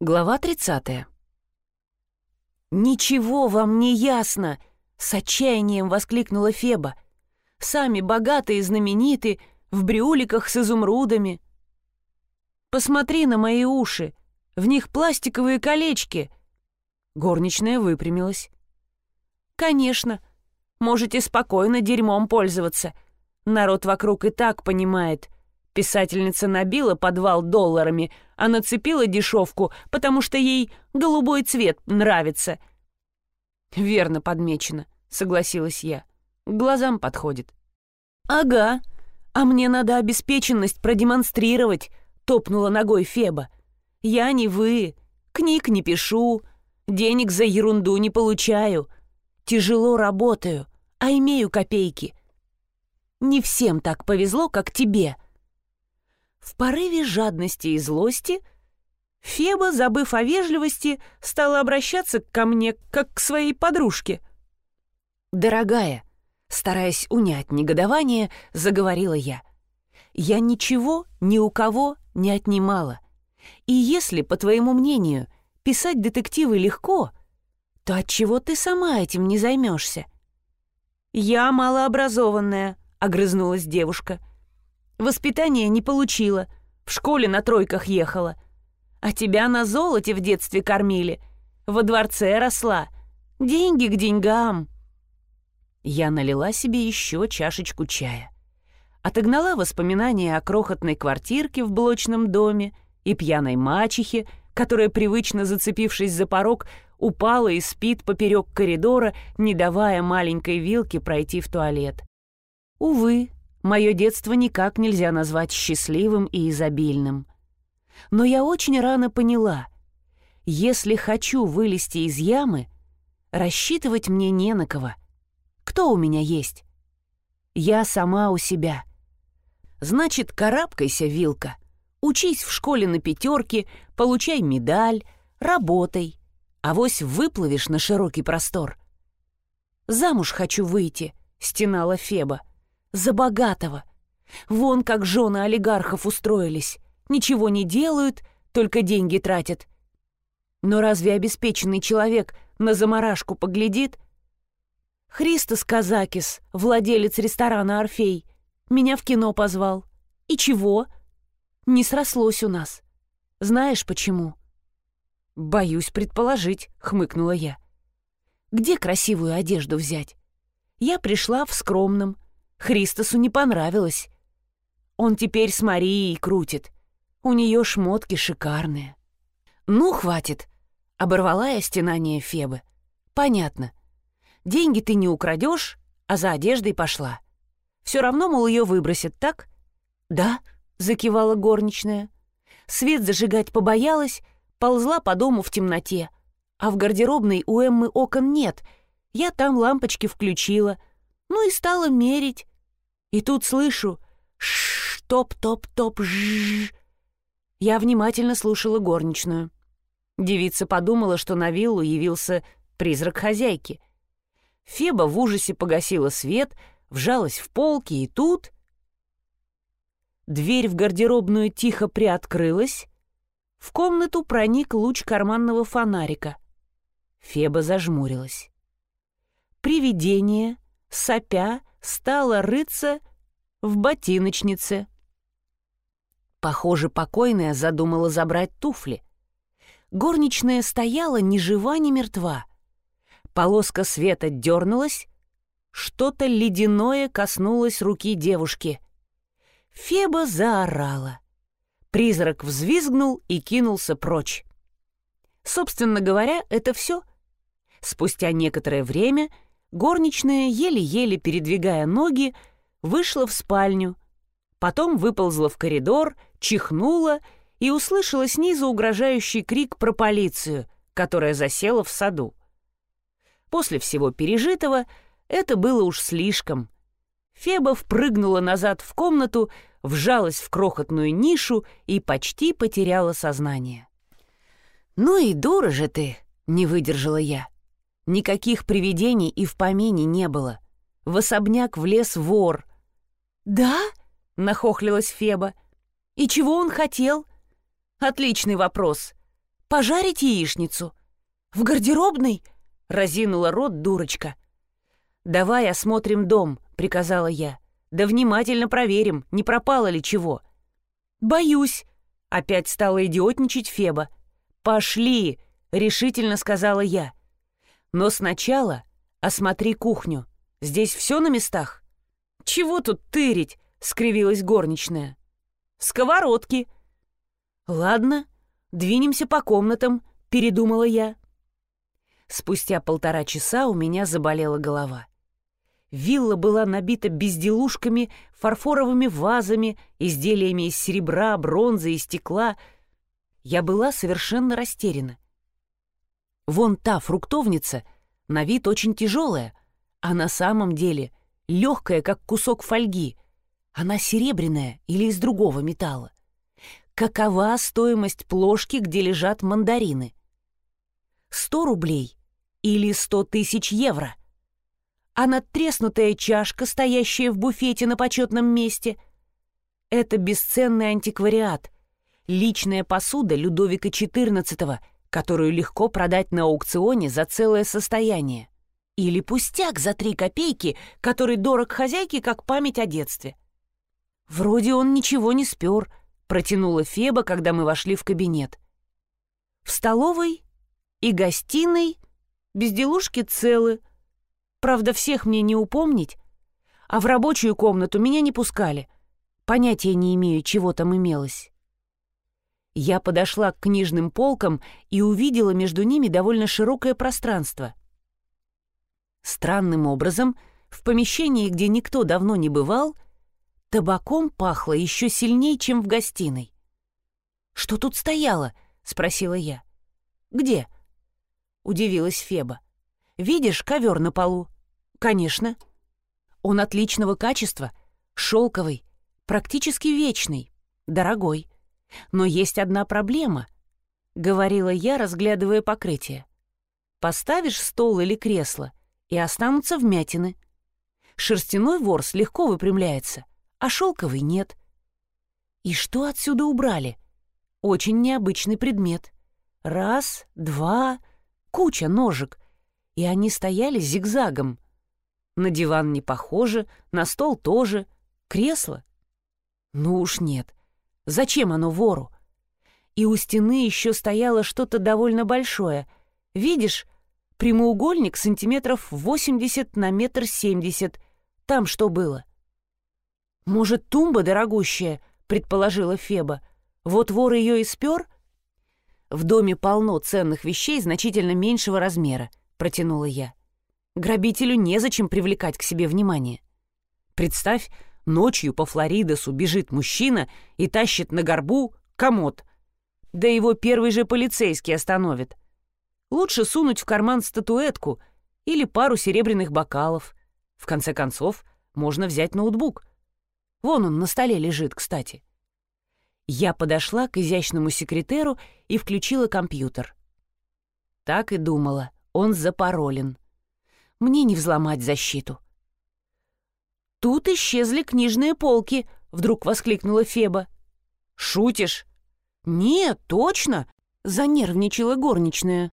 Глава 30. «Ничего вам не ясно!» — с отчаянием воскликнула Феба. «Сами богатые и знамениты, в брюликах с изумрудами. Посмотри на мои уши, в них пластиковые колечки!» Горничная выпрямилась. «Конечно, можете спокойно дерьмом пользоваться. Народ вокруг и так понимает. Писательница набила подвал долларами — а нацепила дешевку, потому что ей голубой цвет нравится. «Верно подмечено», — согласилась я. «К глазам подходит». «Ага, а мне надо обеспеченность продемонстрировать», — топнула ногой Феба. «Я не вы, книг не пишу, денег за ерунду не получаю, тяжело работаю, а имею копейки. Не всем так повезло, как тебе». В порыве жадности и злости Феба, забыв о вежливости, стала обращаться ко мне, как к своей подружке. «Дорогая», стараясь унять негодование, заговорила я. «Я ничего ни у кого не отнимала. И если, по твоему мнению, писать детективы легко, то отчего ты сама этим не займешься?» «Я малообразованная», — огрызнулась девушка. Воспитания не получила, в школе на тройках ехала. А тебя на золоте в детстве кормили, во дворце росла. Деньги к деньгам. Я налила себе еще чашечку чая. Отогнала воспоминания о крохотной квартирке в блочном доме и пьяной мачехе, которая, привычно зацепившись за порог, упала и спит поперек коридора, не давая маленькой вилке пройти в туалет. Увы, Мое детство никак нельзя назвать счастливым и изобильным. Но я очень рано поняла, если хочу вылезти из ямы, рассчитывать мне не на кого. Кто у меня есть? Я сама у себя. Значит, карабкайся, Вилка. Учись в школе на пятерке, получай медаль, работай. Авось выплывешь на широкий простор. «Замуж хочу выйти», — стенала Феба за богатого. Вон как жены олигархов устроились. Ничего не делают, только деньги тратят. Но разве обеспеченный человек на заморашку поглядит? Христос Казакис, владелец ресторана «Орфей», меня в кино позвал. И чего? Не срослось у нас. Знаешь почему? «Боюсь предположить», — хмыкнула я. «Где красивую одежду взять?» Я пришла в скромном, Христосу не понравилось. Он теперь с Марией крутит. У нее шмотки шикарные. «Ну, хватит!» — оборвала я стенание Фебы. «Понятно. Деньги ты не украдешь, а за одеждой пошла. Все равно, мол, ее выбросят, так?» «Да», — закивала горничная. Свет зажигать побоялась, ползла по дому в темноте. А в гардеробной у Эммы окон нет. Я там лампочки включила. Ну и стала мерить. И тут слышу «Ш-топ-топ-топ ж Я внимательно слушала горничную. Девица подумала, что на виллу явился призрак хозяйки. Феба в ужасе погасила свет, вжалась в полки, и тут... Дверь в гардеробную тихо приоткрылась. В комнату проник луч карманного фонарика. Феба зажмурилась. Привидение, сопя, стала рыться в ботиночнице. Похоже, покойная задумала забрать туфли. Горничная стояла ни жива, ни мертва. Полоска света дернулась, что-то ледяное коснулось руки девушки. Феба заорала. Призрак взвизгнул и кинулся прочь. Собственно говоря, это все. Спустя некоторое время — Горничная, еле-еле передвигая ноги, вышла в спальню, потом выползла в коридор, чихнула и услышала снизу угрожающий крик про полицию, которая засела в саду. После всего пережитого это было уж слишком. Феба впрыгнула назад в комнату, вжалась в крохотную нишу и почти потеряла сознание. «Ну и дура же ты!» — не выдержала я. Никаких привидений и в помине не было. В особняк влез вор. «Да?» — нахохлилась Феба. «И чего он хотел?» «Отличный вопрос. Пожарить яичницу. В гардеробной?» — разинула рот дурочка. «Давай осмотрим дом», — приказала я. «Да внимательно проверим, не пропало ли чего». «Боюсь», — опять стала идиотничать Феба. «Пошли», — решительно сказала я. «Но сначала осмотри кухню. Здесь все на местах?» «Чего тут тырить?» — скривилась горничная. «Сковородки». «Ладно, двинемся по комнатам», — передумала я. Спустя полтора часа у меня заболела голова. Вилла была набита безделушками, фарфоровыми вазами, изделиями из серебра, бронзы и стекла. Я была совершенно растеряна. Вон та фруктовница на вид очень тяжелая, а на самом деле легкая, как кусок фольги. Она серебряная или из другого металла. Какова стоимость плошки, где лежат мандарины? Сто рублей или сто тысяч евро? а надтреснутая чашка, стоящая в буфете на почетном месте — это бесценный антиквариат, личная посуда Людовика XIV, которую легко продать на аукционе за целое состояние. Или пустяк за три копейки, который дорог хозяйке, как память о детстве. Вроде он ничего не спер, протянула Феба, когда мы вошли в кабинет. В столовой и гостиной безделушки целы, Правда, всех мне не упомнить. А в рабочую комнату меня не пускали. Понятия не имею, чего там имелось. Я подошла к книжным полкам и увидела между ними довольно широкое пространство. Странным образом, в помещении, где никто давно не бывал, табаком пахло еще сильнее, чем в гостиной. «Что тут стояло?» — спросила я. «Где?» — удивилась Феба. Видишь ковер на полу? Конечно. Он отличного качества, шелковый, практически вечный, дорогой. Но есть одна проблема, — говорила я, разглядывая покрытие. Поставишь стол или кресло, и останутся вмятины. Шерстяной ворс легко выпрямляется, а шелковый нет. И что отсюда убрали? Очень необычный предмет. Раз, два, куча ножек — и они стояли зигзагом. На диван не похоже, на стол тоже, кресло. Ну уж нет. Зачем оно вору? И у стены еще стояло что-то довольно большое. Видишь, прямоугольник сантиметров 80 на метр семьдесят. Там что было? Может, тумба дорогущая, предположила Феба. Вот вор ее и спер? В доме полно ценных вещей значительно меньшего размера протянула я. Грабителю незачем привлекать к себе внимание. Представь, ночью по Флоридосу бежит мужчина и тащит на горбу комод. Да его первый же полицейский остановит. Лучше сунуть в карман статуэтку или пару серебряных бокалов. В конце концов, можно взять ноутбук. Вон он на столе лежит, кстати. Я подошла к изящному секретеру и включила компьютер. Так и думала. Он запаролен. Мне не взломать защиту. «Тут исчезли книжные полки», — вдруг воскликнула Феба. «Шутишь?» «Нет, точно!» — занервничала горничная.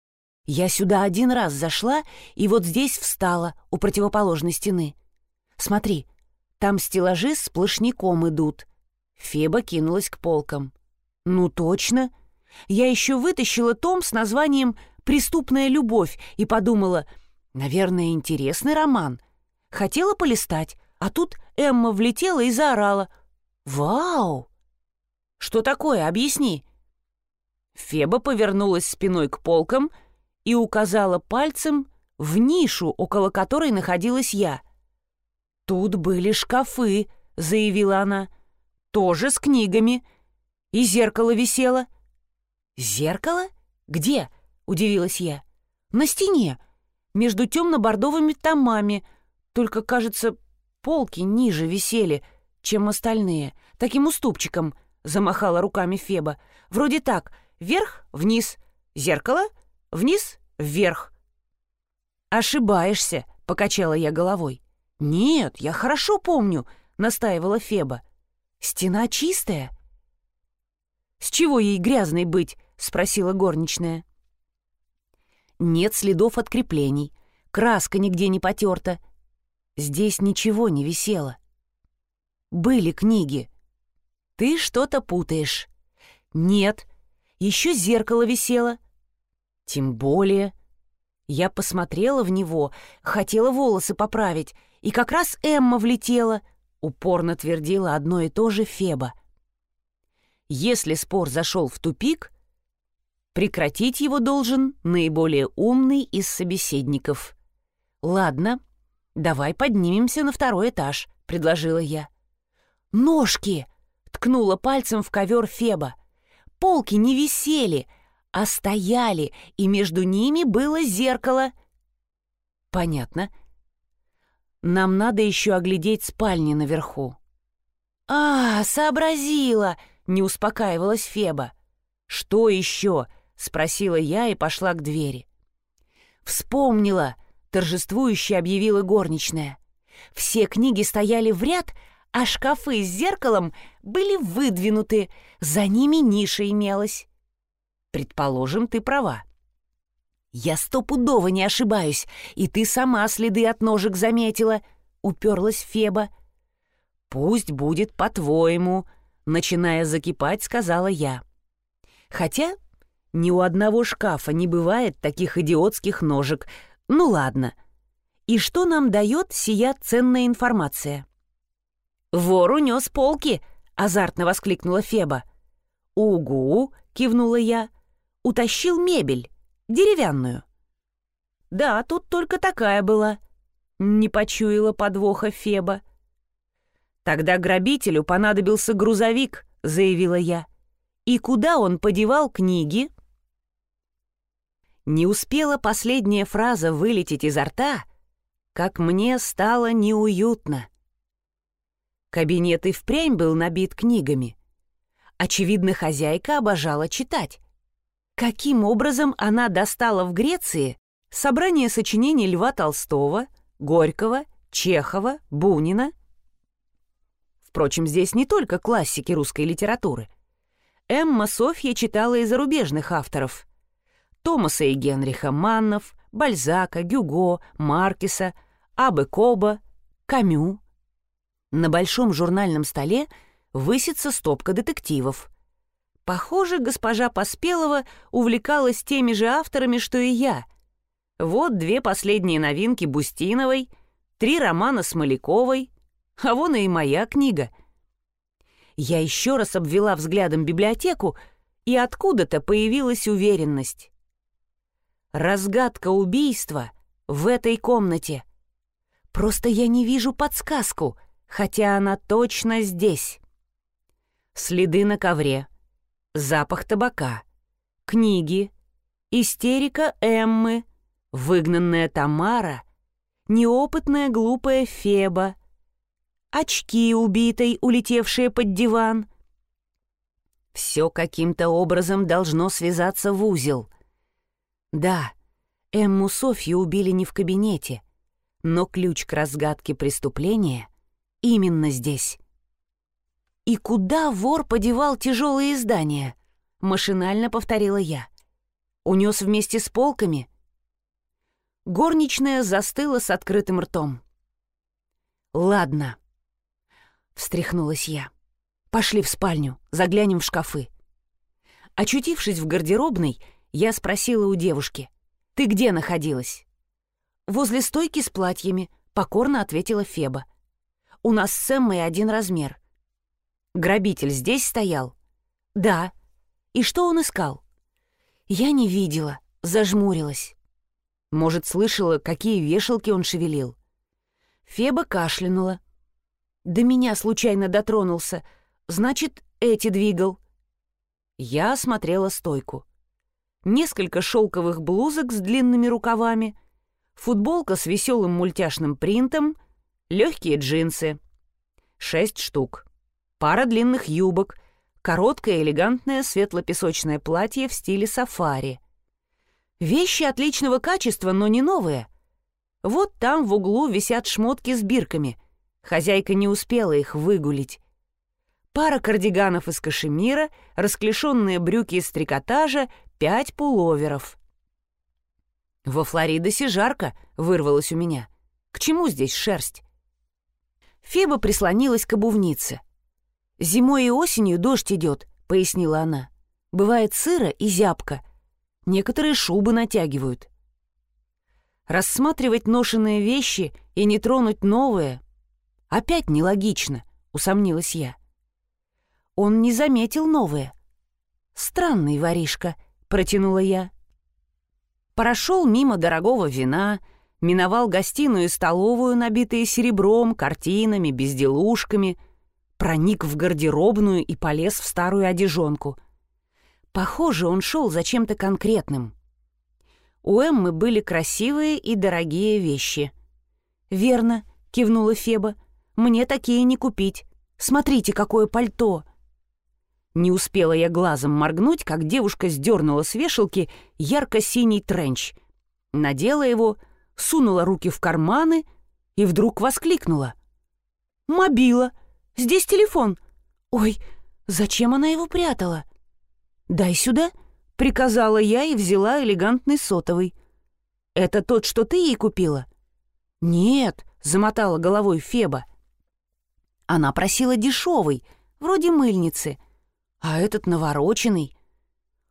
«Я сюда один раз зашла и вот здесь встала, у противоположной стены. Смотри, там стеллажи сплошняком идут». Феба кинулась к полкам. «Ну точно. Я еще вытащила том с названием преступная любовь и подумала, наверное, интересный роман. Хотела полистать, а тут Эмма влетела и заорала. «Вау!» «Что такое? Объясни!» Феба повернулась спиной к полкам и указала пальцем в нишу, около которой находилась я. «Тут были шкафы», — заявила она, — «тоже с книгами. И зеркало висело». «Зеркало? Где?» — удивилась я. «На стене, между темно-бордовыми томами, только, кажется, полки ниже висели, чем остальные, таким уступчиком», — замахала руками Феба. «Вроде так, вверх-вниз, зеркало, вниз-вверх». «Ошибаешься», — покачала я головой. «Нет, я хорошо помню», — настаивала Феба. «Стена чистая». «С чего ей грязной быть?» спросила горничная. Нет следов от креплений, краска нигде не потерта. Здесь ничего не висело. Были книги. Ты что-то путаешь. Нет, еще зеркало висело. Тем более. Я посмотрела в него, хотела волосы поправить, и как раз Эмма влетела, упорно твердила одно и то же Феба. Если спор зашел в тупик, прекратить его должен наиболее умный из собеседников. «Ладно, давай поднимемся на второй этаж», — предложила я. «Ножки!» — ткнула пальцем в ковер Феба. «Полки не висели, а стояли, и между ними было зеркало». «Понятно. Нам надо еще оглядеть спальни наверху». «А, сообразила!» — не успокаивалась Феба. «Что еще?» — спросила я и пошла к двери. «Вспомнила!» — торжествующе объявила горничная. Все книги стояли в ряд, а шкафы с зеркалом были выдвинуты, за ними ниша имелась. Предположим, ты права. Я стопудово не ошибаюсь, и ты сама следы от ножек заметила, уперлась Феба. Пусть будет по-твоему, начиная закипать, сказала я. Хотя ни у одного шкафа не бывает таких идиотских ножек. Ну ладно. И что нам дает сия ценная информация? «Вор унес полки!» — азартно воскликнула Феба. «Угу!» — кивнула я. «Утащил мебель, деревянную». «Да, тут только такая была», — не почуяла подвоха Феба. «Тогда грабителю понадобился грузовик», — заявила я. «И куда он подевал книги?» Не успела последняя фраза вылететь изо рта, как мне стало неуютно. Кабинет и впрямь был набит книгами. Очевидно, хозяйка обожала читать. Каким образом она достала в Греции собрание сочинений Льва Толстого, Горького, Чехова, Бунина? Впрочем, здесь не только классики русской литературы. Эмма Софья читала и зарубежных авторов. Томаса и Генриха Маннов, Бальзака, Гюго, Маркеса, Абе Коба, Камю. На большом журнальном столе высится стопка детективов. Похоже, госпожа Поспелова увлекалась теми же авторами, что и я. Вот две последние новинки Бустиновой, три романа Смоляковой, а вон и моя книга. Я еще раз обвела взглядом библиотеку, и откуда-то появилась уверенность. Разгадка убийства в этой комнате. Просто я не вижу подсказку — хотя она точно здесь. Следы на ковре, запах табака, книги, истерика Эммы, выгнанная Тамара, неопытная глупая Феба, очки убитой, улетевшие под диван. Все каким-то образом должно связаться в узел. Да, Эмму Софью убили не в кабинете, но ключ к разгадке преступления именно здесь. «И куда вор подевал тяжелые издания?» — машинально повторила я. «Унес вместе с полками?» Горничная застыла с открытым ртом. «Ладно», — встряхнулась я. «Пошли в спальню, заглянем в шкафы». Очутившись в гардеробной, я спросила у девушки, «Ты где находилась?» «Возле стойки с платьями», — покорно ответила Феба. У нас с Эммой один размер. Грабитель здесь стоял? Да. И что он искал? Я не видела, зажмурилась. Может, слышала, какие вешалки он шевелил. Феба кашлянула. До меня случайно дотронулся. Значит, эти двигал. Я осмотрела стойку. Несколько шелковых блузок с длинными рукавами, футболка с веселым мультяшным принтом — легкие джинсы. Шесть штук. Пара длинных юбок, короткое элегантное светло-песочное платье в стиле сафари. Вещи отличного качества, но не новые. Вот там в углу висят шмотки с бирками. Хозяйка не успела их выгулить. пара кардиганов из кашемира, расклешенные брюки из трикотажа, пять пуловеров. «Во Флоридосе жарко», — вырвалось у меня. «К чему здесь шерсть?» Феба прислонилась к обувнице. «Зимой и осенью дождь идет», — пояснила она. «Бывает сыро и зябко. Некоторые шубы натягивают. Рассматривать ношенные вещи и не тронуть новые — опять нелогично», — усомнилась я. Он не заметил новые. «Странный воришка», — протянула я. Прошел мимо дорогого вина, миновал гостиную и столовую, набитые серебром, картинами, безделушками, проник в гардеробную и полез в старую одежонку. Похоже, он шел за чем-то конкретным. У Эммы были красивые и дорогие вещи. «Верно», — кивнула Феба, — «мне такие не купить. Смотрите, какое пальто!» Не успела я глазом моргнуть, как девушка сдернула с вешалки ярко-синий тренч, надела его, сунула руки в карманы и вдруг воскликнула. «Мобила! Здесь телефон! Ой, зачем она его прятала?» «Дай сюда!» приказала я и взяла элегантный сотовый. «Это тот, что ты ей купила?» «Нет», — замотала головой Феба. Она просила дешевый, вроде мыльницы, а этот навороченный.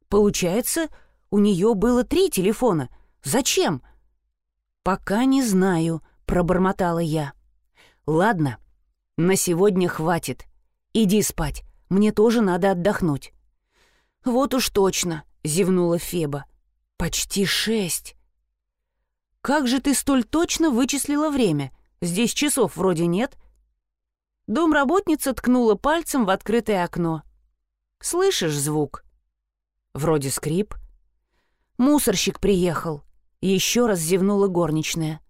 Получается, у нее было три телефона. Зачем? «Пока не знаю», — пробормотала я. «Ладно, на сегодня хватит. Иди спать, мне тоже надо отдохнуть». «Вот уж точно», — зевнула Феба. «Почти шесть». «Как же ты столь точно вычислила время? Здесь часов вроде нет». Домработница ткнула пальцем в открытое окно. «Слышишь звук?» «Вроде скрип». «Мусорщик приехал», — еще раз зевнула горничная.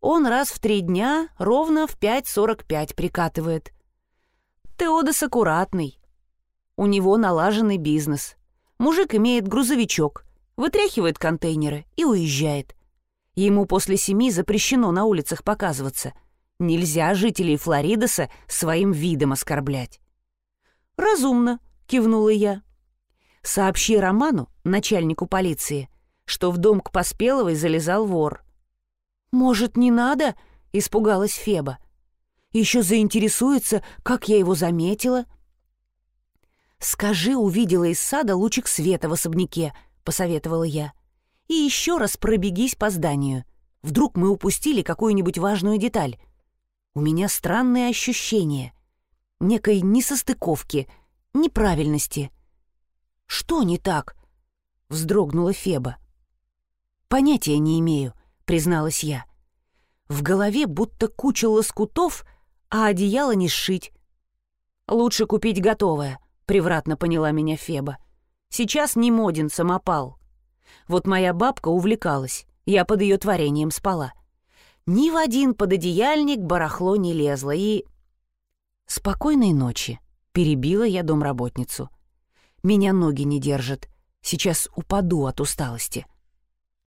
«Он раз в три дня ровно в 5.45 прикатывает. Теодос аккуратный. У него налаженный бизнес. Мужик имеет грузовичок, вытряхивает контейнеры и уезжает. Ему после семи запрещено на улицах показываться. Нельзя жителей Флоридоса своим видом оскорблять. «Разумно», — кивнула я. «Сообщи Роману, начальнику полиции, что в дом к Поспеловой залезал вор». «Может, не надо?» — испугалась Феба. «Еще заинтересуется, как я его заметила». «Скажи, увидела из сада лучик света в особняке», — посоветовала я. «И еще раз пробегись по зданию. Вдруг мы упустили какую-нибудь важную деталь. У меня странные ощущения. Некой несостыковки, неправильности». «Что не так?» — вздрогнула Феба. «Понятия не имею», — призналась я. «В голове будто куча лоскутов, а одеяло не сшить. Лучше купить готовое», превратно поняла меня Феба. Сейчас не моден самопал. Вот моя бабка увлекалась, я под ее творением спала. Ни в один пододеяльник барахло не лезло и... «Спокойной ночи», — перебила я домработницу. «Меня ноги не держат. Сейчас упаду от усталости».